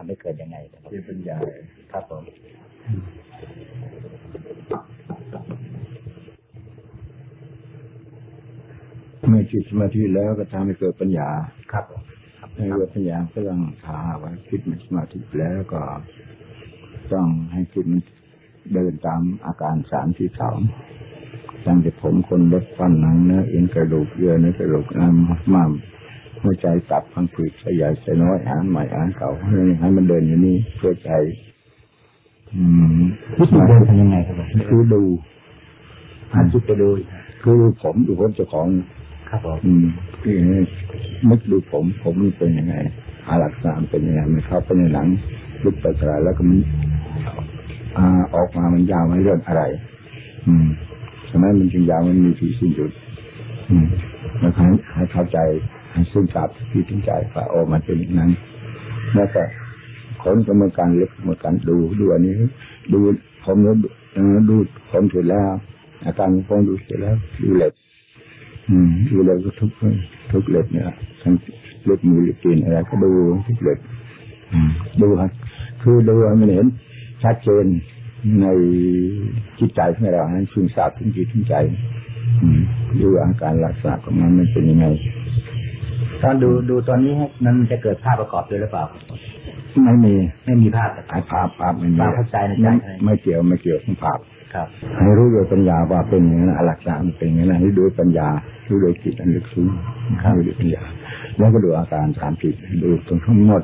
ทำให้เกิดยังไงครับเป็นปัญญาครับผมเมื่อจิตสมาธิแล้วก็ทำให้เกิดปัญญาครับให้เกิดปัญญาก็ต้องถาว่าคิดมันสมาธิแล้วก็ ต้องให้คิดมันเดินตามอาการสามที่สองตั้งแต่ผมคนล็บฟันหนังเนื้อเอ็นกระดูกเยื่อเนื้อกระดูกน้ำม้าม หัวใจตับพังผืดสยายสายน้อยอ่านใหม่อ่านเก่าให้ให้มันเดินอย่างนี้เพื่อใจอืมวิธีเดินทำยังไงครับผมคือดูหันจิตไปดูคือผมดูผมเจ้าของครับผมอืมคือนึกดูผมผมมันเป็นยังไงอาลักษณะมันเป็นยังไงมันเข้าไปในหนังลุกไปสลายแล้วก็มันอ่าออกมามันยาวไม่เรื่องอะไร อืมฉะนั้นมันจึงยาวมันมีที่สิ้นสุด อืมแล้วให้ให้เข้าใจให้ ซึ่งทราบที่ถึงใจว่าโอ้มันเป็นอย่างนั้น แล้วก็คนก็เหมือนกันเล็กเหมือนกันดูดูอันนี้ ดูผมแล้วดูผมเสร็จแล้ว อาการของผมดูเสร็จแล้วดูเล็บอืมดูเล็บก็ทุกทุกเล็บเนี่ยทั้งเล็บมือเล็บตีนอะไรก็ดูทุกเล็บดูครับคือดูมันเห็นชัดเจนในจิตใจของเราให้ซึมซาบถึงจิตถึงใจอืมดูอาการรักษาของมันมันเป็นยังไง ตอนดูดูตอนนี้มันจะเกิดภาพประกอบด้วยหรือเปล่า ไม่มีไม่มีภาพไอ้ภาพภาพไม่มีภาพเข้าใจในใจไม่ไม่เกี่ยวไม่เกี่ยวกับภาพครับให้รู้โดยปัญญาว่าเป็นอย่างนั้นอลักษณะมันเป็นอย่างนั้นให้ดูปัญญารู้โดยจิตอันลึกซึ้งรู้โดยปัญญา แล้วก็ดูอาการสามจิตดูตรงทั้งหมด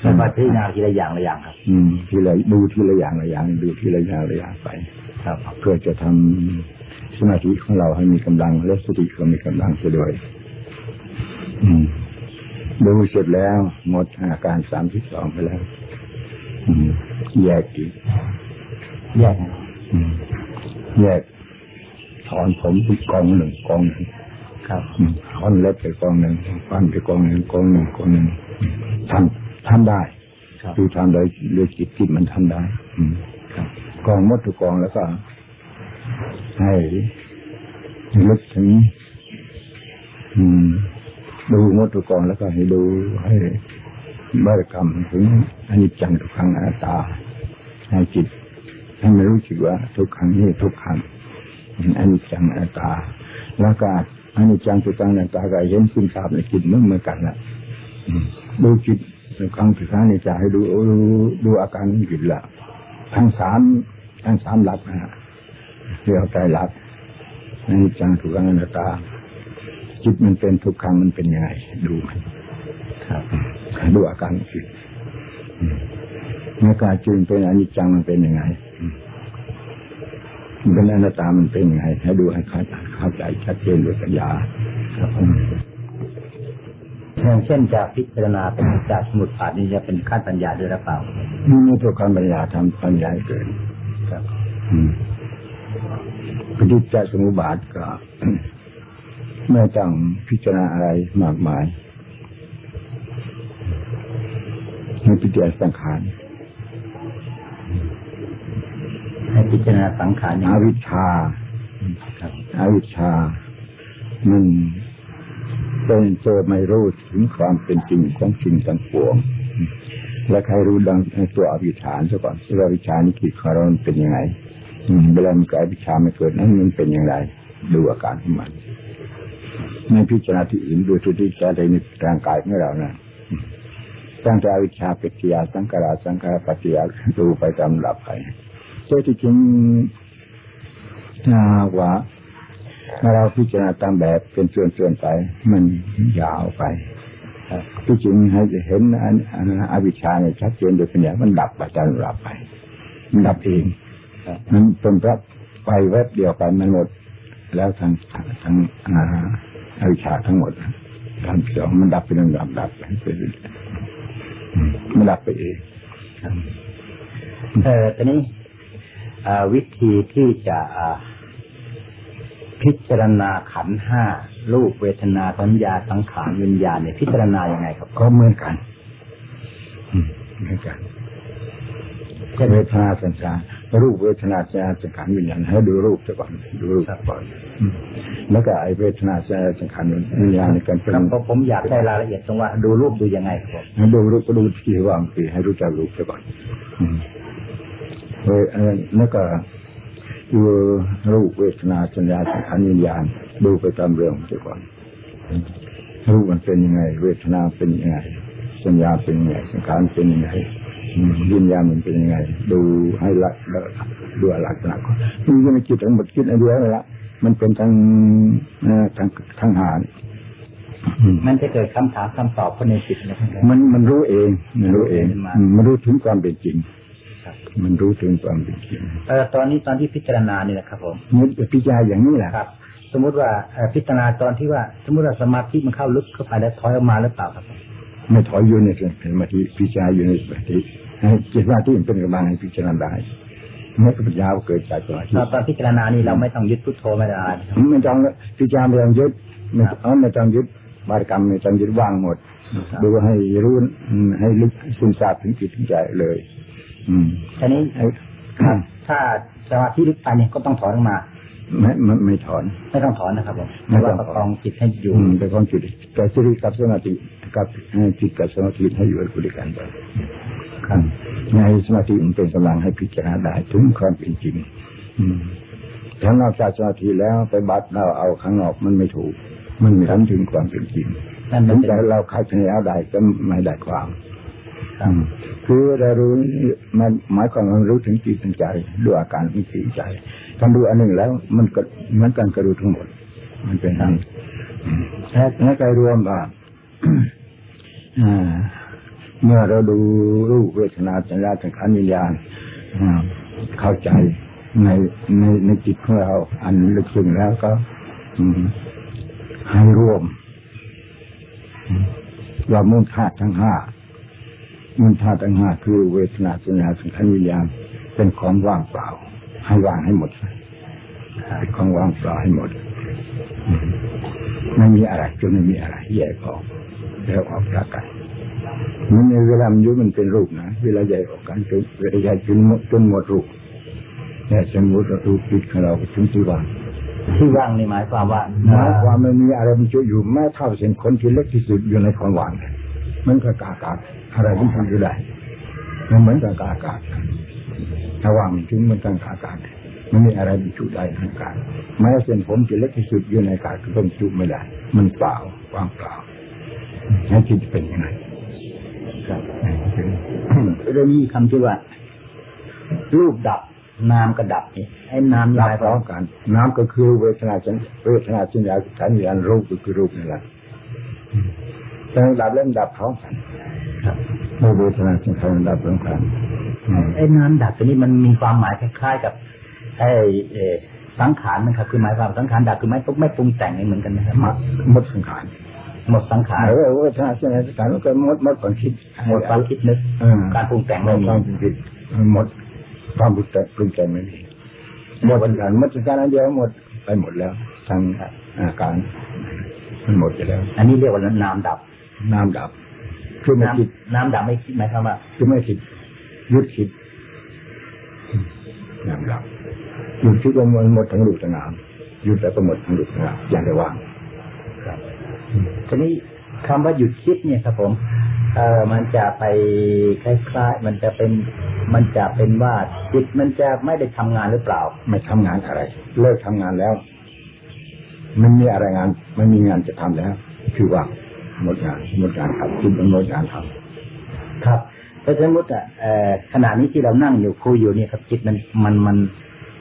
แล้วมาพิจารณาทีละอย่างละอย่างครับ อืมทีละดูทีละอย่างละอย่างดูทีละอย่างละอย่างไป ครับ เพื่อจะทำสมาธิของเราให้มีกำลังและสติก็มีกำลังไปด้วยอืม ดูเสร็จแล้ว หมดอาการสามที่สองไปแล้วอืมแยกอีกแยกนะอืมแยกถอนผมอีกกองหนึ่งกองหนึ่งครับอืมถอนเล็บไปกองหนึ่งฟันไปกองหนึ่งกองหนึ่งกองหนึ่งทำทำได้ครับคือทำโดยโดยจิตที่มันทำได้อืมครับกองหมดทุกกองแล้วก็ ให้ลึกถึง อืม ดูหมดทุกกองแล้วก็ให้ดูให้บริกรรมถึงอนิจจังทุกขังอนัตตาให้จิตให้มันรู้สึกว่าทุกครั้งนี้ทุกครั้งอนิจจังอนัตตาแล้วก็อนิจจังทุกขังอนัตตาก็เห็นสิ่งทราบในจิตเมื่อเมือกันละดูจิตทุกครั้งทุกครั้งในใจให้ดูดูดูอาการของจิตละทั้งสามทั้งสามหลักนะฮะเรียกใจหลักอนิจจังทุกขังอนัตตา จิตมันเป็นทุกครั้งมันเป็นยังไง ดูมันครับดูอาการของจิตอืมอาการจึงเป็นอนิจจังมันเป็นยังไงอืมมันเป็นอนัตตามันเป็นยังไงให้ดูให้เข้าเข้าใจชัดเจนด้วยปัญญาครับผมอย่างเช่นจะพิจารณาเป็นจากสมุดฐานนี่จะเป็นขั้นปัญญาด้วยหรือเปล่านี่ตัวการปัญญาทำปัญญาให้เกิดครับอืมปฏิจจสมุปบาทก็ ไม่ต้องพิจารณาอะไรมากมายให้พิจารณาสังขารให้พิจารณาสังขารอย่างอานี้วิชชาครับอาวิชชามันเป็นเจอไม่รู้ถึงความเป็นจริงของสิ่งทั้งปวง และใครรู้ดังตัวอวิชชาซะก่อนตัวอวิชชานี่คิดของเรามันเป็นยังไงอืมเวลามันเกิดอวิชชาไม่เกิดนั้นมันเป็นอย่างไรดูอาการของมัน ไม่พิจารณาที่อื่นดูที่ที่ใจในร่างกายของเรานะตั้งแต่อวิชชาปิจยาสังขาราสังขารปัจจยาดูไปตามลำดับไปแต่ที่จริงถ้าว่าเราพิจารณาตามแบบเป็นส่วนๆไป มันยาวไปที่จริงให้เห็นอันอวิชชาเนี่ยชัดเจนโดยปัญญามันดับไปตามดับไป มันดับเองมันเป็นพระไปแวบเดียวไปมันหมดแล้วทั้งทั้งอ่า อวิชชาทั้งหมดการเสียงมันดับไปลำดับดับไปเรื่อยๆอืมมันดับไปเองเออตอนนี้เอ่อวิธีที่จะอ่าพิจารณาขันธ์ห้ารูปเวทนาสัญญาสังขารวิญญาณเนี่ยพิจารณายังไงครับ ก็เหมือนกันอืมเหมือนกันเวทนาสัญญา รูปเวทนาสัญญาสังขารวิญญาณให้ดูรูปซะก่อนดูรูปซะก่อนอืมแล้วก็ไอเวทนาสัญญาสังขารวิญญาณในการเป็ครับนเพราะผมอยากได้รายละเอียดตรงว่าดูรูปดูยังไงครับผมให้ดูรูปก็ดูที่ว่างคือให้รู้จักรูปซะก่อนอืมเออเออแล้วก็ดูรูปเวทนาสัญญาสังขารวิญญาณดูไปตามเรื่องซะก่อนอืมรูปมันเป็นยังไง เวทนาเป็นยังไงสัญญาเป็นยังไงสังขารเป็นยังไงอืม วิญญาณมันเป็นยังไง ดูให้ละดูลักษณะก่อนมันก็ไม่คิดทั้งหมดคิดอันเดียวละมันเป็นทั้งทั้งทั้งหารมันจะเกิดคำถามคำตอบภายในจิตนะครับมันมันรู้เอง มันรู้เอง มันรู้ถึงความเป็นจริงมันรู้ถึงความเป็นจริงเออตอนนี้ตอนที่พิจารณานี่นะครับ ผมมันพิจารณาอย่างนี้แหละครับ สมมุติว่าพิจารณาตอนที่ว่า สมมติว่าสมาธิมันเข้าลึกเข้าไปแล้วถอยออกมาหรือเปล่าครับ ไม่ถอยอยู่ในสมาธิพิจารณาอยู่ในสมาธิ ให้จิตว่าที่มันเป็นกำลังให้พิจารณาได้ไม่ปัญญาเกิดจากสมาธิตอนตอนพิจารณานี่เราไม่ต้องยึดพุทโธไม่ได้อะไรนะครับไม่ต้องพิจารณาไม่ต้องยึดไม่ครับเอาไม่ต้องยึดบารกรรมไม่ต้องยึดว่างหมดครับดูให้รู้อืมให้ลึกซึมซาบถึงจิตถึงใจเลย อืมทีนี้ให้ถ้าสมาธิลึกไปเนี่ยก็ต้องถอนออกมาไม่ไม่ไม่ถอนไม่ต้องถอนนะครับผมไม่แต่ต้ว่าองถอนประคองจิตให้อยู่อืมแต่ความจิตกับสติกับสมาธิกับเอ่อจิตกับสมาธิให้อยู่ด้วยกันไป ครับในสมาธิมันเป็นกำลังให้พิจารณาได้ถึงความเป็นจริง อืมถ้านอกจากสมาธิแล้วไปบัดเราเอาข้างนอกมันไม่ถูก มันไม่ทันถึงความเป็นจริงนั่นถึมันงเป็นแต่เราคาดคะเนเอาได้ก็ไม่ได้ความครับอืมคือเรารู้มันหมายความว่ารู้ถึงจิตถึงใจด้วยอาการที่จิตใจถ้าดูอันหนึ่งแล้ว มันก็เหมือนกันกระดูทั้งหมด มันเป็นอย่างนี้อืมและและใจรวมว่าอ่า เมื่อเราดูรูปเวทนาสัญญาสังขารวิญญาณเข้าใจในในในจิตของเรา อันลึกซึ้งแล้วก็ให้ร่วมว่ามูลธาตุทั้งห้ามูลธาตุทั้งห้าคือเวทนาสัญญาสังขารวิญญาณเป็นของว่างเปล่า ให้ว่างให้หมดเป็นของว่างเปล่าให้หมดไม่มีอะไรจนไม่มีอะไรแยกออกแล้วออกจากกัน มันในเวลามันอยุ่มันเป็นรูปนะเวลาใหญ่ออกกันจนเวลาใหญ่จนหมดจนหมดรูปแต่สมมติว่ารูปจิตของเราถึงที่ว่างที่ว่างนี่หมายความว่าหมายความไม่มีอะไรมันจุอยู่แม้เท่าเส้นขนที่เล็กที่สุดอยู่ในความว่างมันก็กากาศอะไรมันทำอยู่ได้มันเหมือนกับกากาศถ้าว่างมันถึงมันกันกากาศมันมีอะไรบรรจุได้ทั้งกายแม้เส้นผมที่เล็กที่สุดอยู่ในกายก็บรรจุไม่ได้ มันเปล่าว่างเปล่านั่นจิตเป็นยังไง ครับเรื่องนี้คำที่ว่า รูปดับนามก็ดับนี่ไอ้นามดัยาบยพร้อมกันน้ำก็คือเวทนาสัญเวทนาสัญญาสัญญารูปก็คือรูปนี่แหละแต่ดับเล่มดับพร้อมกันครับเมื่อเวทนาสัญญาดับพร้อมกันไอ้นามดับตัวนี้มันมีความหมายคล้ายๆกับไอ้สังขารนะครับคือหมายความสังขารดับคือไม่ไม่ปรุงแต่งเหมือนกันนะครับหมดหมดสังขาร หมดสังขารเออวทนาสัญญาสังขารมันก็หมดหมดความคิดหมดความคิดนึกการปรุงแต่งหมไม่ดมีความคิดหมดความปรุงแต่งปรุงแต่งไม่มีหมดสังขารหมดสังขารอันเดียวหมดไปหมดแล้วทางอาการมันหมดไปแล้ว อันนี้เรียกว่านามดับ น้ำดับ คือไม่คิด น้ำดับไม่คิดหมายความว่าคือไม่คิดหยุดคิดน้ำดับหยุดคิดว่ามันหมดทั้งรูปทั้งนามหยุดแล้วก็หมดทั้งรูปทั้งนามอย่างได้ว่าง ทีนี้คำว่าหยุดคิดเนี่ยครับผม เอ่อมันจะไปคล้ายๆ มันจะเป็น มันจะเป็นว่าจิตมันจะไม่ได้ทำงานหรือเปล่า ไม่ทำงานอะไร เลิกทำงานแล้ว มันมีอะไรงาน มันมีงานจะทำแล้ว คือว่าหมดงานหมดงานทำจิตมันหมดงานทำครับถ้าสมมติอะเอ่อขณะนี้ที่เรานั่งอยู่คุยอยู่เนี่ยครับจิตมันมันมัน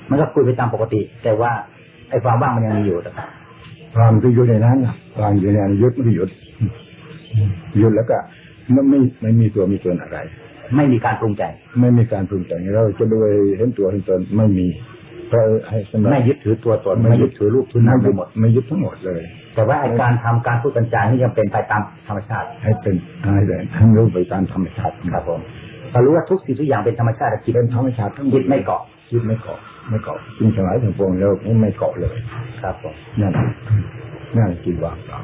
มันก็คุยไปตามปกติ แต่ว่าไอ้ความว่างมันยังมีอยู่นะครับ ความที่อยู่ในนั้นน่ะความอยู่ในนั้นหยุดไม่หยุดหยุดแล้วก็ไม่ไม่ไม่มีตัวมีตนอะไร ไม่มีการปรุงใจ ไม่มีการปรุงแต่งเราจะโดยเห็นตัวเห็นตนไม่มีเพราะให้สำหรับไม่ยึดถือตัวตนไม่ยึดถือรูปถือนามไม่ไปยึดหมดไม่ยึดทั้งหมดเลย แต่ว่าไอ้การทำการพูดกันจานี่ยังเป็นไปตามธรรมชาติ ให้เป็นให้เลยให้รู้ไปตามธรรมชาติครับผม เรารู้ว่าทุกสิ่งทุกอย่างเป็นธรรมชาติจิตเป็นธรรมชาติทั้งหมดจิตไม่เกาะจิตไม่เกาะไม่เกาะจริงสลายทั้งปวงแล้วไม่เกาะเลย ครับผมนั่นนั่นจิตว่างเปล่า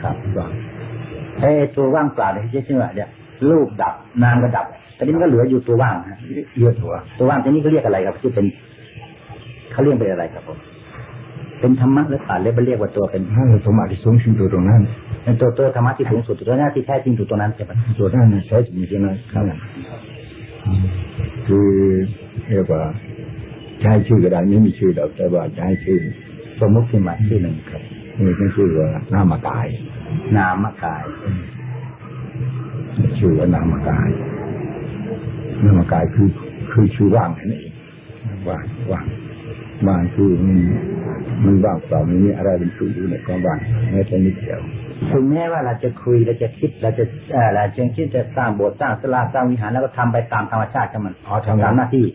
ครับว่างไอ้ตัวว่างเปล่าเนี่ยที่ชื่อว่าเนี่ยรูปดับนามก็ดับตอนนี้มันก็เหลืออยู่ตัวว่างฮะเลือดหัวตัวว่างตัวนี้เขาเรียกอะไรครับที่เป็นเขาเรียกเป็นอะไรครับผม เป็นธรรมะหรือเปล่าเรียกเรียกว่าตัวเป็นถ้าเราสมาธิสูงสุดอยู่ตรงนั้นเป็นตัวตัวธรรมะที่สูงสุดตัวหน้าที่แท้จริงอยู่ตัวนั้นใช่ไหมตัวนั้นน่ะใช้จริงๆนะข้างนั้นคือเรียกว่าใช้ชื่อก็ได้ไม่มีชื่อหรอกแต่ว่าใช้ชื่อสมมติขึ้นมาชื่อหนึ่งครับนี่เป็นชื่อว่านามกาย นามกายชื่อว่านามกายนามกายคือคือชื่อว่างนั่นเองว่างว่าง ว่างคือมันมันว่างเปล่าไม่มีอะไรเป็นชื่ออยู่ในความว่างแม้แต่นิดเดียวถึงแม้ว่าเราจะคุยเราจะคิดเราจะเออเราจะคิดจะสร้างโบสถ์สร้างศาลาสร้างวิหารแล้วก็ทำไปตามธรรมชาติของมันอ๋อทำตามหน้าที่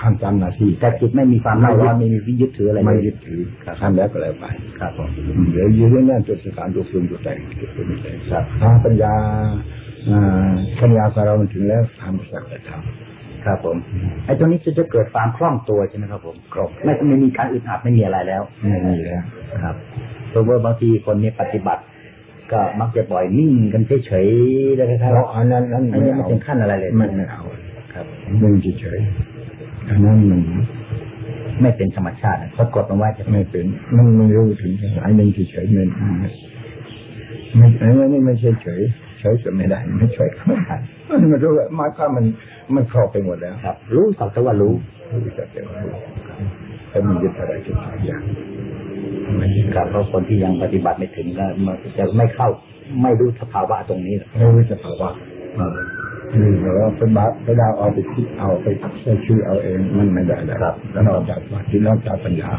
ทำตามหน้าที่แต่จิตไม่มีความเล่าร้อนไม่มีวิยึดถืออะไรไม่เลยยึดถือทำแล้วก็แล้วไปครับผมเดี๋ยวยืนนั่นจนสถานตัวปรุงตัวแต่งตัวปรุงตัวแต่งครับถ้าปัญญาอ่าปัญญาของเรามันถึงแล้วทำสักแต่ท ครับผมไอ้ตัวนี้จะจะเกิดความคล่องตัวใช่ไหมครับผมำครบไม่ไม่มีการอึดอัดไม่มีอะไรแล้วไม่มีแล้วครับเพราะว่าบางทีคนเนี่ยปฏิบัติ ก็มักจะปล่อยนิ่งกันเฉยๆแล้วคล้ายๆเพว่าราะอันนั้นนั้นอันนี้ไม่เอาถึงขั้นอะไรเลยไม่ไม่เอาครับนึ่งเฉยๆอันนั้นมันไม่เป็นธรรมชาตินะเขากดมันไว้จะไม่เป็นมันไม่รู้ถึงไอ้หนึ่งเฉยๆมัน ไม่ไอ้นี่ไม่ใช่เฉยเฉยจะไม่ได้ ไม่ช่วยก็ไม่ได้มันไม่รู้ว่าหมายความมันมันครอบไปหมดแล้วครับ รู้สักแต่ว่ารู้รู้จักแต่ว่ารู้แต่มันยึดอะไรทุกอย่างไม่ยึดครับเพราะคนที่ยังปฏิบัติไม่ถึงก็มันจะไม่เข้า ไม่รู้สภาวะตรงนี้หรอกไม่รู้จะภาวะคือเราเป็นบาไปดาวเอาไปคิดเอาไปใช้ชื่อเอาเองมันไม่ได้แล้วแล้วนอกจากว่าที่นอกจากปัญญา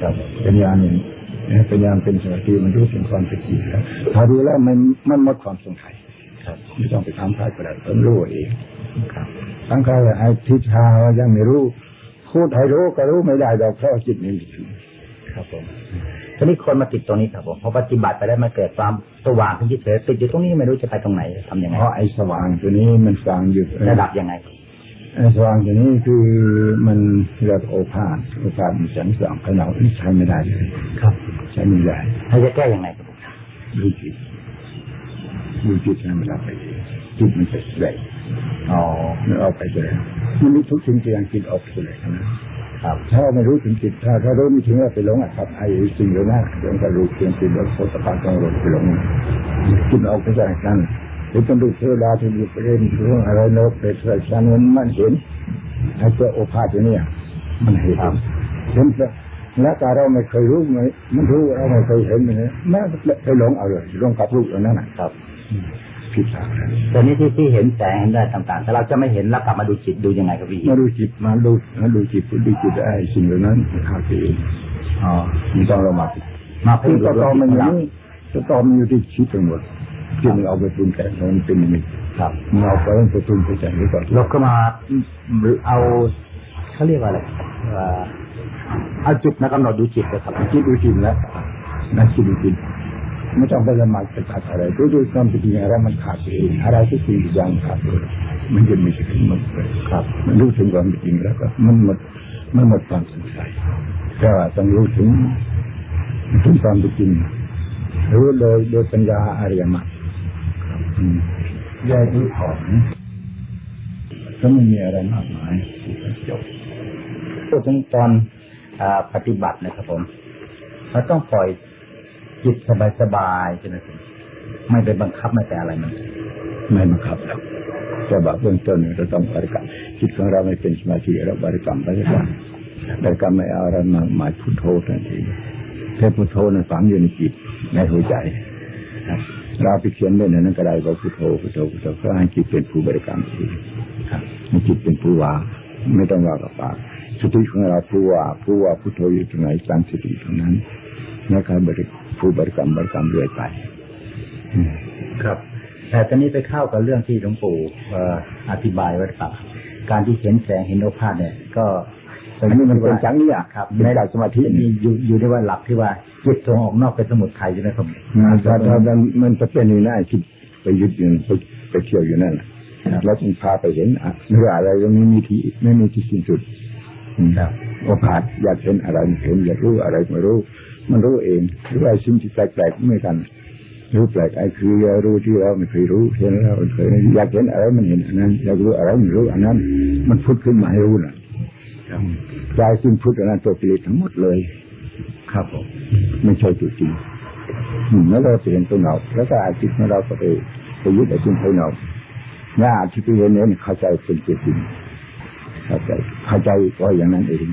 ครับปัญญาเนี่ย ปัญญาเป็นสมาธิมันรู้ถึงความเป็นจริงแล้วถ้ารู้แล้วมันมันหมดความสงสัยครับไม่ต้องไปทำพลาดก็ได้ผมรู้เองครับทั้งคราวไอ้ทิศทางว่ายังไม่รู้พูดให้รู้ก็รู้ไม่ได้ดอกเพราะจิตไม่มีถึงครับผมทีนี้คนมาติดตรงนี้ครับผมพอปฏิบัติไปแล้วมันเกิดความสว่างขึ้นเฉยๆติดอยู่ตรงนี้ไม่รู้จะไปตรงไหนทำยังไงเพราะไอ้สว่างตัวนี้มันสว่างอยู่ระดับยังไงไอ้ สว่างตัวนี้คือมันเรียกโอภาสโอภาสมันแสงสว่างภายนอกนี่ใช้ไม่ได้เลยครับ ใช้ไม่ได้ถ้าจะแก้ยังไงครับผมดูจิตดูจิตให้มันรับไปเองจิตมันจะแสดงอ๋อมันออกไปเลยมันมีทุกสิ่งทุกอย่างจิตออกไปเลยนะครับถ้าเราไม่รู้ถึงจิตถ้าถ้ารู้ไม่ถึงเราไปหลงอะครับไอ้สิ่งเหล่านั้นเรื่องการรู้เพียงจิตแล้วโคตรปาต้องหลงไปหลงจิตออกไปจากนั้นห รือต้องดูเทวดาที่ดูประเด็นเรื่องอะไรโน้ตเป็นสายชันมันมันเห็นไอ้ตัวโอภาสตัวเนี้ยมันเห็นเห็นแล้วแต่เราไม่เคยรู้ไม่มันรู้เราไม่เคยเห็นมันเนี่ยแม้ไปหลงเอาเลยหลงกับรูปอันนั้นน่ะครับผิดทางแล้วตอนนี้ที่ที่เห็นแสงเห็นได้ต่างๆ แต่เราจะไม่เห็นแล้วกลับมาดูจิตดูยังไงครับพี่มาดูจิตมาดูมาดูจิตดูจิตไอ้สิ่งเหล่านั้นมันเข้าไปเองอ๋อมันต้องเรามามาคือเพิ่ตมอกับตอมันอยู่เรานี่ตอตอมันอยู่ที่ชิดทั้งหมด ที่มันเอาไปปรุงแต่งมันเป็นนิมิตครับมันเอาไปไปปรุงไปแต่งไว้ก่อนเราก็มาเอาเขาเรียกว่าอะไรเอาจิตมากำหนดดูจิตเลยครับคิดดูจิตแล้วนั่นคิดดูจิตไม่ต้องไปละหมาดไปตัดอะไรดูดูความเป็นจริงอะไรมันขาดเองอะไรที่สิ่งอย่างขาดเองมันจะมีสิ่งมดเลยครับ มันรู้ถึงความเป็นจริงแล้วก็ มันหมดมันหมดความสงสัยก็ต้องรู้ถึงถึงความเป็นจริงรู้โดยโดยปัญญาอริยมรรค แยกรู้ถอนก็ไม่มีอะไรมากมายจบพูดถึงตอนอปฏิบัตินะครับผมเราต้องปล่อยจิตสบายๆใช่ไหมครับไม่ไปบังคับไม่ไปอะไรมัน ไม่บังคับหรอกแต่ว่าเบื้องต้นเราต้องบริกรรมจิตของเราไม่เป็นสมาธิเราบริกรรมบริกรรมบริกรรมไม่เอาอะไรมาหมายพุทโธทันทีแค่พุทโธนั้นฝังอยู่ในจิตในหัวใจครับ เราไปเขียนเล่นนั้นก็ได้ว่าพุทโธพุทโธพุทโธก็ให้จิตเป็นผู้บริกรรมทีครับให้จิตเป็นผู้ว่าไม่ต้องว่ากับปากสติของเราผู้ว่าผู้ว่าพุทโธอยู่ตรงไหนตั้งสติตรงนั้นนะครับบริผู้บริกรรมบริกรรมเรื่อยไปครับ แต่ตอนนี้ไปเข้ากับเรื่องที่หลวงปู่เอ่ออธิบายไว้ครับการที่เห็นแสงเห็นโอภาสเนี่ย ก็ อันนี้มันเป็นจังเนี่ยครับในหลักสมาธิมีอยู่อยู่ในว่าหลักที่ว่าจิตส่งออกนอกเป็นสมุทไทยใช่ไหมครับถ้าถ้าถ้ามันจะเป็นอยู่นั่นคิดไปยึดอยู่ไปไปเที่ยวอยู่นั่นน่ะแล้วจึงพาไปเห็นอะเรื่องอะไรก็ไม่มีที่ไม่มีที่สิ้นสุดอืมครับโอกาสอยากเห็นอะไรเห็นอยากรู้อะไรไม่รู้ มันรู้เองหรือว่าสิ่งที่แปลกๆไม่กันรู้แปลกไอ้คือรู้ที่เราไม่เคยรู้เห็นแล้วเคยอยากเห็นอะไรมันเห็นอันนั้นอยากรู้อะไรมันรู้อันนั้น มันพุทขึ้นมาให้รู้น่ะ กายซึ่งพุทธอันนั้นตัวกิเลสทั้งหมดเลย ครับผมไม่ใช่ตัวจริงอืมแล้วเราเปลี่ยนตัวเราแล้วก็อาจิตของเราก็ไปไปยึดไอ้สิ่งภายนอกหน้าที่ไปเห็นเนี่ยเข้าใจเป็นตัวจริงเข้าใจเข้าใจก็อย่างนั้นเอง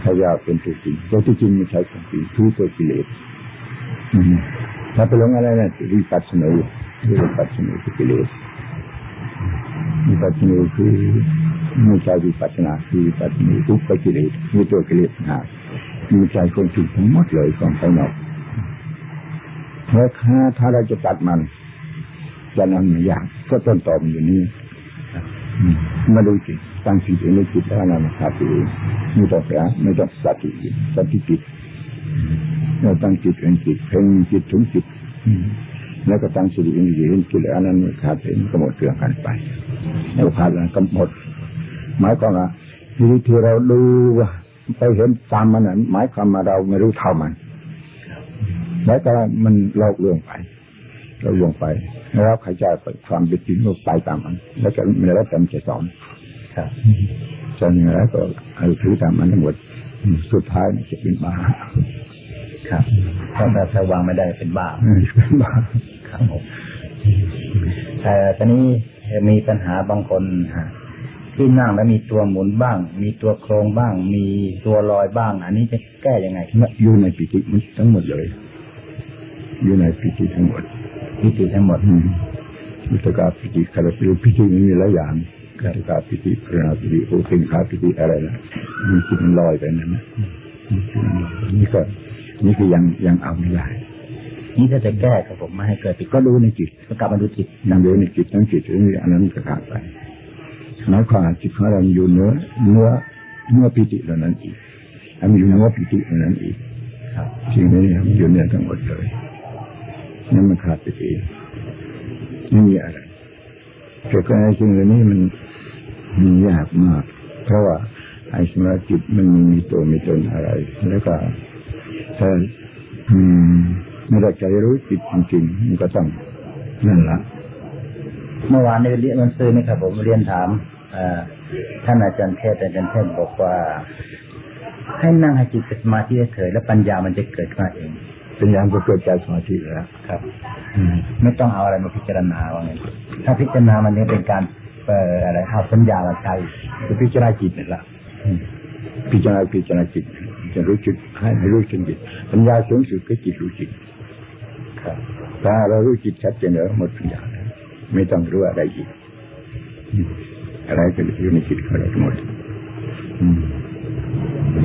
เข้าใจเป็นตัวจริงตัวที่จริงไม่ใช่ของจริงคือตัวกิเลสอืมถ้าไปลงอะไรนะวิปัสสนาวิปัสสนาคือกิเลสวิปัสสนาคือ ไม่ใช่วิปัสสนาคือวิปัสสนทุกขกิเลสคือตัวกิเลสนะมีใจคนผิดทั้งหมดเลยของภายนอกแล้วถ้าถ้าเราจะตัดมันจะนำไม่ยากก็ต้นตอมอยู่นี่อืมาดูจิตตั้งจิตเองในจิตแล้วนำขาดเองไม่ต้องแปลไม่ต้องสติสติจิตเราตั้งจิตเป็นจิตเพ่งจิตถึงจิตแล้วก็ตั้งสติเองอยู่ในจิตแล้วนั้นขาดเองก็หมดเรื่องกันไปแล้วขาดแล้วก็หมด หมายความว่าทีที่เราดูว่าไปเห็นตามมันนั้นหมายความว่าเราไม่รู้เท่ามันแล้วก็มันโลกเรื่องไป เราลงไปแล้วใครจะความเป็นจริงก็ไปตามมัน แล้วก็ไม่ได้รับการจะสอนครับสอนอย่างไรก็เอาถือตามมันทั้งหมดอืมสุดท้ายจะเป็นบ้าครับถ้าถ้าวางไม่ได้เป็นบ้าอืมเป็นบ้าครับผมแต่ตอนนี้มีปัญหาบางคนฮะ ที่นั่งแล้วมีตัวหมุนบ้าง มีตัวโครงบ้าง มีตัวลอยบ้าง อันนี้จะแก้ยังไงอยู่ในปิติมันทั้งหมดเลย อยู่ในปิติทั้งหมดพิจิทั้งหมดอืมวิตกาปิติคาราปิติปิติมันมีหลายอย่างคาตกาปิติพระนาปิติโอเิงคาปิติอะไรนะมีจิตมันลอยไปนั่นนะมีจิตมันลอยนี่ก็นี่คือยังยังเอาไม่ได้นี่ถ้าจะแก้ครับผมไม่ให้เกิดปิดก็ดูในจิตก็กลับมาดูจิตยังดูในจิตทั้งจิตทั้งนี้อันนั้นก็ขาดไป หมายความว่าจิตของเราอยู่เนื้อเนื้อเนื้อปิติเหล่านั้นอีกอันอยู่เนื้อปิติเหล่านั้นอีกครับสิ่งนี้มันอยู่เนี่ยทั้งหมดเลยนั่นมันขาดไปเองไม่มีอะไรแต่ก็ไอ้สิ่งเหล่านี้มันมันยากมาก เพราะว่าไอ้สมาจิตมันมีตัวมีตนอะไร แล้วก็ถ้าอืมไม่ได้ใจรู้จิตจริงๆมันก็ต้องนั่นละเมื่อวานในเรียนมันซื้อนี่ครับ ผมเรียนถาม ท่านอาจารย์เทศอาจารย์เทศบอกว่า ให้นั่งให้จิตเป็นสมาธิเฉยๆแล้วปัญญามันจะเกิดมาเองเป็นอย่างก็เกิดจากสมาธิแล้วครับไม่ต้องเอาอะไรมาพิจารณาว่าไงถ้าพิจารณามันเนี่ยเป็นการเอ่ออะไรเอาสัญญามาใช้จะพิจารณาจิตนี่แหละพิจารณาพิจารณาจิต จะรู้จิตให้ให้รู้จิตปัญญาสูงสุดก็จิตรู้จิตครับถ้าเรารู้จิตชัดเจนแล้วหมดปัญญาแล้วไม่ต้องรู้อะไรอีก อืมอะไรก็อยู่ในจิตของเราทั้งหมดอืม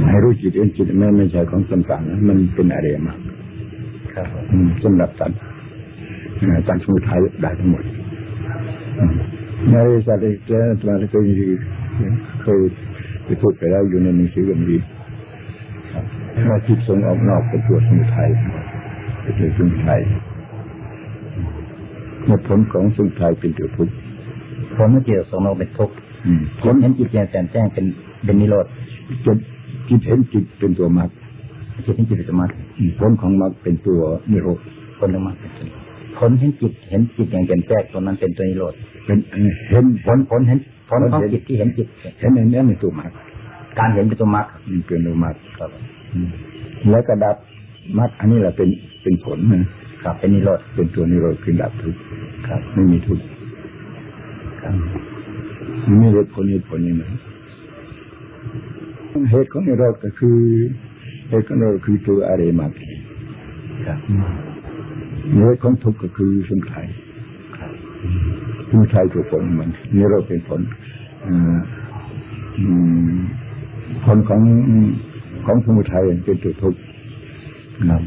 ให้รู้จิตเองจิตไม่ไม่ใช่ของต่างๆนะมันเป็นอะไรมากครับผมอืมสำหรับตันตันสมุทัยได้ทั้งหมดอืมในสัตว์เจ้าตัวเคยเคยไปพูดไปแล้วอยู่ในหนังสือกันดีว่าจิตส่งออกนอกเป็นตัวสมุทัยเป็นตัวสมุทัยเมื่อผลของสมุทัยเป็นตัวทุก ข์ผมไม่เกี่ยวสงโนเป็นทุกข์อืมผมเห็นจิตแจ่มแจ่มแจ้งเป็นเป็นนิโรธจิตจิตเห็นจิตเป็นตัวมรรคจิตเห็นจิตเป็นสมาธิผลของมรรคเป็นตัวนิโรธคนละมากเป็นตัวผลเห็นจิตเห็นจิตอย่างแจ่มแจ้งตัวนั้นเป็นตัวนิโรธเป็นเห็นผลผลเห็นผลของจิตที่เห็นจิตเห็นในนี้เป็นตัวมรรคการเห็นเป็นตัวมรรคอืมเป็นตัวมรรคครับอืมแล้วก็ดับมรรคอันนี้แหละเป็นเป็นผลนะครับเป็นนิโรธเป็นตัวนิโรธคือดับทุกข์ครับ ไม่มีทุกข์ครับ มันมีเหตุผลเหตุผลยังไงเหตุของนิโรธก็คือเหตุของนิโรธคือตัวอริยมรรคครับเหตุของทุกข์ก็คือสมุทัยครับสมุทัยคือผลมันนิโรธเป็นผลเอ่ออืมผลของของสมุทัยเป็นตัวทุกข์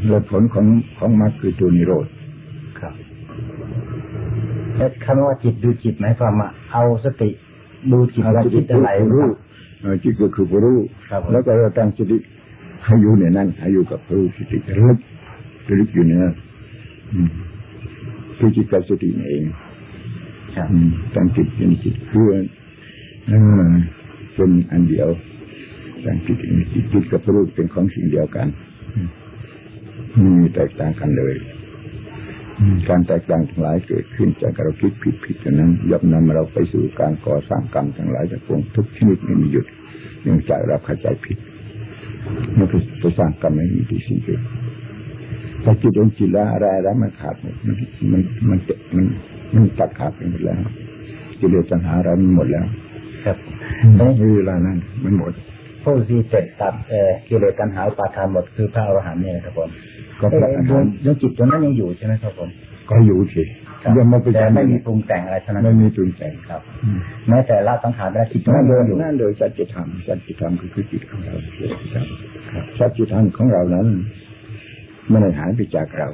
แล้วผลของของมรรคคือตัวนิโรธครับ แล้วคำว่าจิตดูจิตหมายความว่าเอาสติดูจิตว่าจิตอะไรรู้เอ่อจิตก็คือผู้รู้ครับผมแล้วก็เราตั้งสติให้อยู่ในนั้นให้อยู่กับผู้รู้สติระลึกระลึกอยู่ในนั้นอืมคือจิตกับสตินี่เองครับอืมตั้งจิตอยู่ในจิตคือเออเป็นอันเดียวตั้งจิตอยู่ในจิตจิตกับผู้รู้เป็นของสิ่งเดียวกันอืมไม่มีแตกต่างกันเลย การแตกต่างทั้งหลายเกิดขึ้นจากเราคิดผิดผิดกันนั้นย่อมนำเราไปสู่การก่อสร้างกรรมทั้งหลายจากพวงทุกชนิดไม่มีหยุดเนื่องจากเราเข้าใจผิดมันไปสร้างกรรมไม่มีที่สิ้นสุดถ้าจิตองจิตละอะไรอะไรมันขาดหมดมันมันมันมันมันตัดขาดไปหมดแล้วกิเลสตัณหาเรามันหมดแล้ว ครับในเวลานั้นมันหมดผู้ที่เสร็จตัดเอ่อกิเลสตัณหาปาทานหมดคือพระอรหันต์เนี่ยครับผม ก็พระอรหันต์ดวงจิตตัวนั้นยังอยู่ใช่ไหมครับผมก็อยู่สิครับยังมาไปแต่ทำไม่มีปรุงแต่งอะไรเท่านั้นไม่มีตุนแต่งครับแม้แต่ละสังขารและจิตตัวนั่นั้นนโดยังอยู่ยนั่นโดยสัจธรรมสัจธรรมก็คือจิตของเราสัจธรรมสัจธรรมของเรานั้นไม่ได้หายไปจากเรา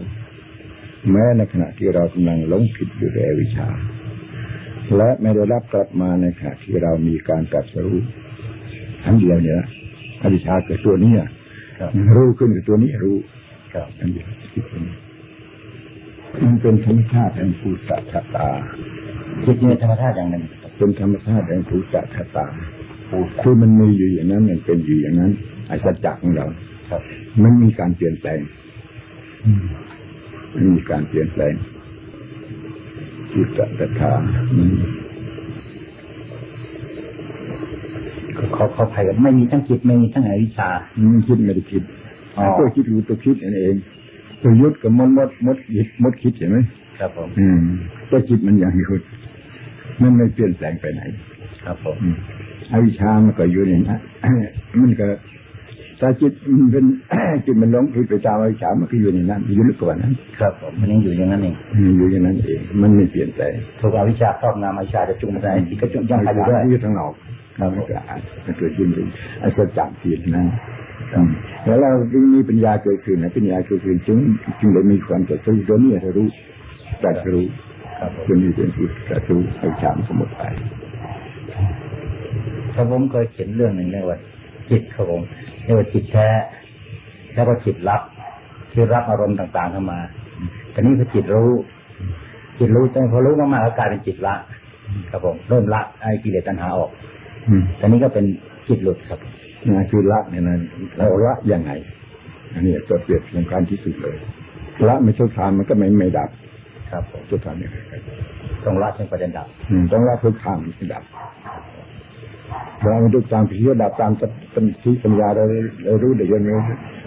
แม้ในขณะที่เรากำลังหลงผิดอยู่ในอวิชชา และไม่ได้รับกลับมาในขณะที่เรามีการตรัสรู้อันเดียวเนี่ยอวิชชาเกิดตัวนี้อะครับรู้ขึ้นกับตัวนี้รู้ ครับอันเดียวคิดเป็นมันเป็นธรรมชาติแห่งภูตชะตาจิตนี่เป็นธรรมชาติอย่างหนึ่งเป็นธรรมชาติแห่งภูตชะตาปูสัคือมันมีอยู่อย่างนั้นมันเป็นอยู่อย่างนั้นอาสัจจะของเราครับมันมีการเปลี่ยนแปลงมันมีการเปลี่ยนแปลงจิตตถามันเขาเขาภัยกับไม่มีทั้งจิตไม่มีทั้งอวิชชามันคิดไม่ได้คิดอ๋อ ตัวคิดรู้ตัวคิดนั่นเองตัวยุดกับมดมดมดคิดมดคิดเห็นไหมครับผมอืมตัวจิตมันอย่างยุดมันไม่เปลี่ยนแปลงไปไหน ครับผมอืมอวิชชามันก็อยู่อย่างนั้นมันก็ถ้าจิตมันเป็นจิตมันหลงผิดไปตามอวิชชามันก็อยู่ในนั้นอยู่ลึกกว่านั้นครับผมมันยังอยู่อย่างนั้นเองอืมอยู่อย่างนั้นเอง มันไม่เปลี่ยนแปลงถูกอวิชชาครอบงำอวิชชาจะจุงมาได้จิตก็จุงยังไปอยู่ด้วยอยู่ทางนอกเราไม่ก็อาจมันเกิดขึ้นเป็นอัศจรรย์ผิดนะอืม แล้วเราจึงมีปัญญาเกิดขึ้นนะปัญญาเกิดขึ้นจึงจึงได้มีความตรัสรู้ตัวนี้ให้รู้ตรัสรู้ครับผมตัวนี้เป็นผู้ตรัสรู้ไอ้ชามสมุทัยพระผมเคยเขียนเรื่องหนึ่งเรียกว่า จิตครับผมเรียกว่าจิตแท้แล้วก็จิตรับที่รับอารมณ์ต่างๆเข้ามาแต่นี่คือจิตรู้ จิตรู้แต่พอรู้มากๆก็กลายเป็นจิตละ ครับผมเริ่มละไอ้กิเลสตัณหาออกอืมแต่นี้ก็เป็นจิตหลุดครับ นะคือละเนี่ยนะเราละยังไง อันนี้ตัวเปรียบสำคัญที่สุดเลย ละไม่ทุกทางมันก็ไม่ไม่ดับ ครับผมทุกทางเนี่ยต้องละจนประเด็นดับอืมต้องละทุกทางมันจะดับเราไม่ทุกทางที่จะดับตามเป็นที่ปัญญาเราเรารู้ได้ยังไง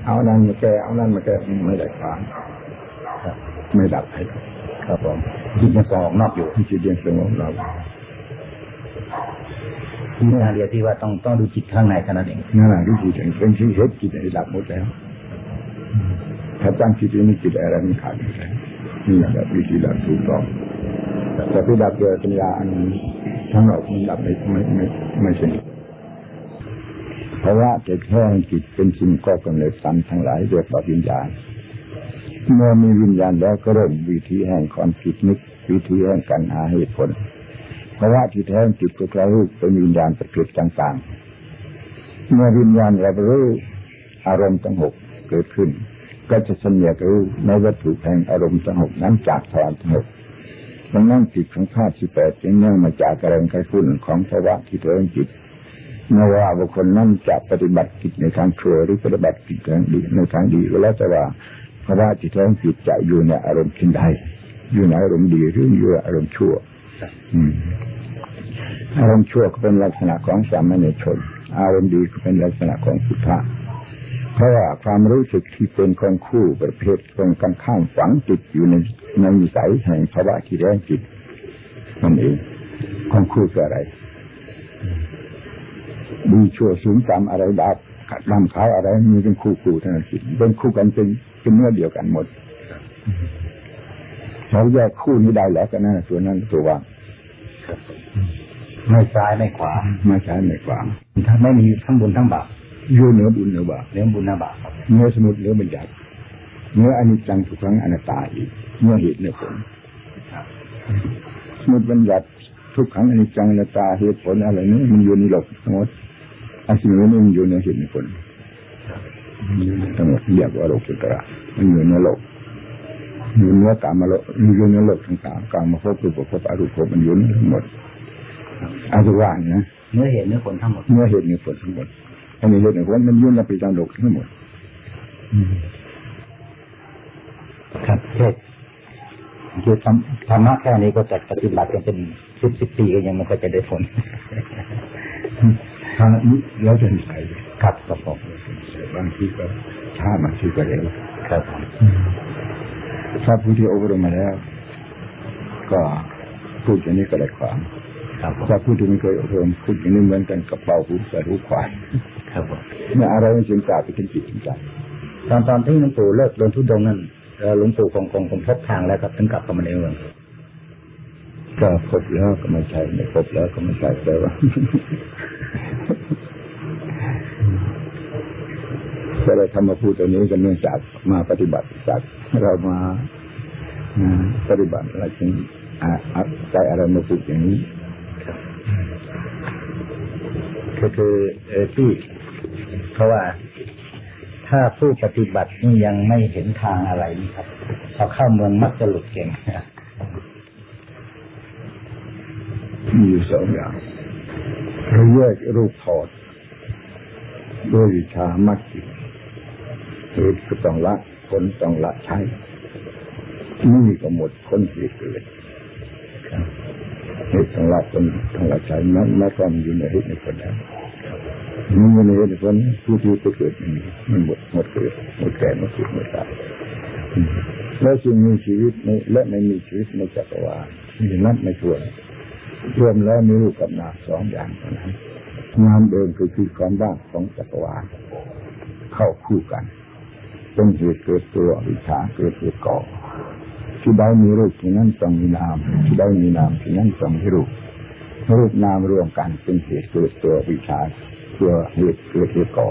เอานั้นมาแก้เอานั้นมาแก้ไม่ได้ความครับไม่ดับให้ครับผมจิตยังส่งออกนอกอยู่ที่จิตยังสงบเรา ที่นาเรียที่ว่าต้องต้องดูจิตข้างในเท่านั้นเองนั่นแหละรู้จิตเป็นที่เห็นจิตให้ดับหมดแล้วถ้าตั้งจิตไว้ไม่จิตอะไรมันขาดไปแล้วนี่แหละวิธีดับถูกต้องแต่ที่ดับโดยปัญญาอันทั้งหมดมันดับไม่ไม่ไม่ไม่สนิทเพราะว่าเกิดแค่จิตเป็นสิ่งก่อกำเนิดสัมทั้งหลายเรียกว่าวิญญาณเมื่อมีวิญญาณแล้วก็เริ่มวิธีแห่งความคิดนึกวิธีแห่งการหาเหตุผล เพราะว่าที่แท้จิตพวกเราเป็นวิญญาณประเภทต่างๆเมื่อวิญญาณรับรู้อารมณ์ทั้งหกเกิดขึ้น ก็จะสัญญารู้ในวัตถุแห่งอารมณ์ทั้งหกนั้นจากทวารทั้งหกดังนั้นจิตของข้าที่แปดจึงเนื่องมาจากกรงกระคุณของภาวะที่เทิงจิตเมื่อว่าบุคคลนั้นจะปฏิบัติกิจในทางชั่วหรือปฏิบัติกิจในทางดีในทางดีก็แล้วแต่ว่าภาวะที่เทิงจิตจะอยู่ในอารมณ์เช่นใดอยู่ในอารมณ์ดีหรืออยู่ในอารมณ์ชั่ว อารมณ์ชั่วก็เป็นลักษณะของสามัญชน อารมณ์ดีก็เป็นลักษณะของพุทธะเพราะว่าความรู้สึกที่เป็นของคู่ประเภทตรงกันข้ามฝังจิตอยู่ในในนิสัยแห่งภาวะที่แรงจิตนั่นเองของคู่คืออะไรดีชั่วสูงต่ำอะไรดาบดำขาวอะไรมีเป็นคู่คู่ทั้งนั้นจิตเป็นคู่กันเป็นเป็นเนื้อเดียวกันหมด เราแยกคู่นี้ได้แล้วก็นั่นนะตัวนั้นตัวว่างไม่ซ้ายไม่ขวาไม่ใช่ไม่กวางถ้าไม่มีทั้งบุญทั้งบาปอยู่เหนือบุญเหนือบาปเรื่องบุญและบาปครับเนื้อสมุดเหนือบัญญัติเนื้ออนิจจังทุกครั้งอนัตตาอีกเนื้อเหตุเนื้อผลสมุดบัญญัติทุกครั้งอนิจจังอนัตตาเหตุผลอะไรนี้มันอยู่ในโลกทั้งหมดอันสิ่งนี้มันอยู่ในเหตุในผลทั้งหมดเรียกว่าโลกุตระมันอยู่ในโลก อยู่เนื้อกามาโลกอยู่ในโลกทั้งสามกามาพบรูปภพอรูปภพมันอยู่ในทั้งหมดอาจจะว่านะเนื้อเหตุเนื้อผลทั้งหมดเมื่อเหตุมีผลทั้งหมดอันนี้เหตุมีผลมันยุ่งในปีตามโลกทั้งหมดครับเทศคือธรรมธรรมะแค่นี้ก็จะปฏิบัติกันเป็นสิบสิบปีก็ยังไม่ค่อยจะได้ผลทางนี้แล้วจะใส่ครับครับผมบางทีก็ช้าบางทีก็เร็วครับ ถ้าผู้ที่อบรมมาแล้ว ก็พูดอย่างนี้ก็ได้ความครับผมถ้าผู้ที่ไม่เคยอบรมพูดอย่างนี้เหมือนกันกับเป่าหูใส่หูควายครับผมเมื่ออะไรมันจึงกล่าวไปถึงจิตถึงใจตอนตอนที่หลวงปู่เลิกเดินทุดงค์นั่นเอ่อหลวงปู่คงคงคงพบทางแล้วครับถึงกลับเข้ามาในเมืองก็พบแล้วก็ไม่ใช่ไม่พบแล้วก็ไม่ใช่แปลว่า ก็เลยทำมาพูดตัวนี้กันเนื่องจากมาปฏิบัติจากเรามาอ่าปฏิบัติอะไรจึงอ่าอ่าใจอะไรมาพูดอย่างนี้คือคือเออที่เพราะว่าถ้าผู้ปฏิบัตินี่ยังไม่เห็นทางอะไรนี่ครับพอเข้าเมืองมักจะหลุดเก่งมีอยู่สองอย่างเราแยกรูปถอดด้วยวิชามักจิต เหตุก็ต้องละผลต้องละใช้นี่ก็หมดคนเหตุเกิดเหตุต้องละผลต้องละใช้นั้นไม่ต้องอยู่ในเหตุในผลแล้วมันอยู่ในเหตุในผลผู้ที่ไปเกิดมันมีหมดหมดเกิดหมดแก่หมดเกิดหมดตายแล้วจึงมีชีวิตในและไม่มีชีวิตในจักรวาลมีนับไม่ถ้วนรวมแล้วมีรูปกับนามสองอย่างเท่านั้นนามเดิมคือคือความว่างของจักรวาลเข้าคู่กัน เป็นเหตุเกิดตัววิชาเกิดเหตุก่อที่ใดมีรูปที่นั้นต้องมีนาม ที่ใดมีนามที่นั้นต้องมีรูปรูปนามรวมกันเป็นเหตุเกิดตัววิชาตัวเหตุเกิดเหตุก่อ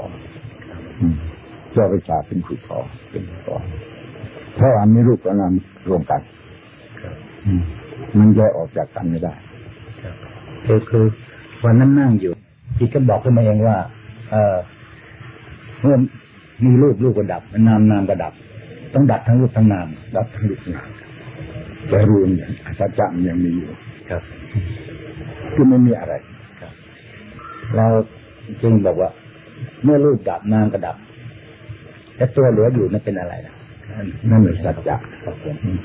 ตัววิชาเป็นผู้ก่อเป็นก่อเพราอันมีรูปกับนามรวมกันมันแยกออกจากกันไม่ได้คือคือวันนั้นนั่งอยู่จิตก็บอกขึ้นมาเองว่า เออเมื่อ มีรูปรูปก็ดับนามนามก็ดับ ต้องดับทั้งรูปทั้งนามรับทั้งลูกนามแต่รวมอย่างสัจจะมันยังมีอยู่ครับคือไม่มีอะไรเราจึงบอกว่า เมื่อรูปดับนามก็ดับแต่ตัวเหลืออยู่นั่นเป็นอะไรนะนั่นแหละสัจจะครับผมอืม